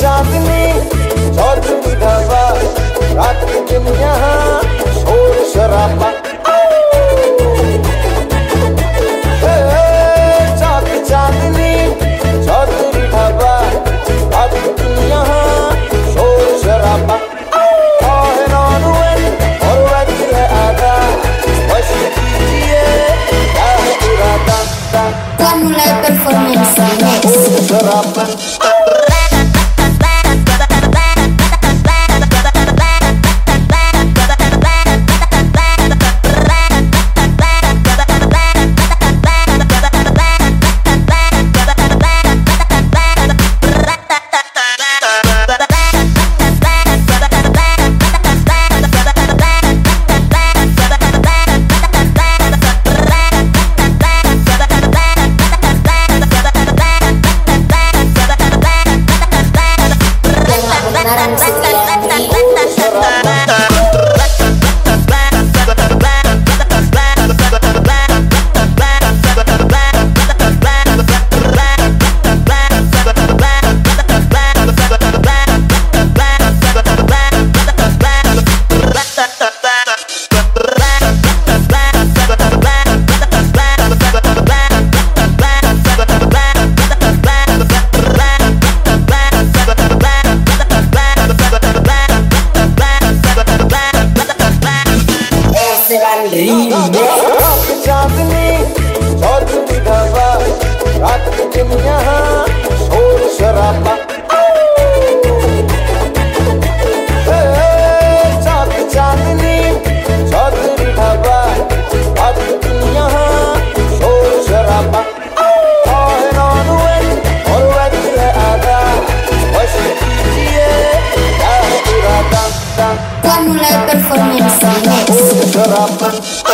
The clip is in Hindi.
चांदनी चौधरी ढाबा रात दिन यहाँ शोर शराबा। रील और दिन रात दुनिया Oh.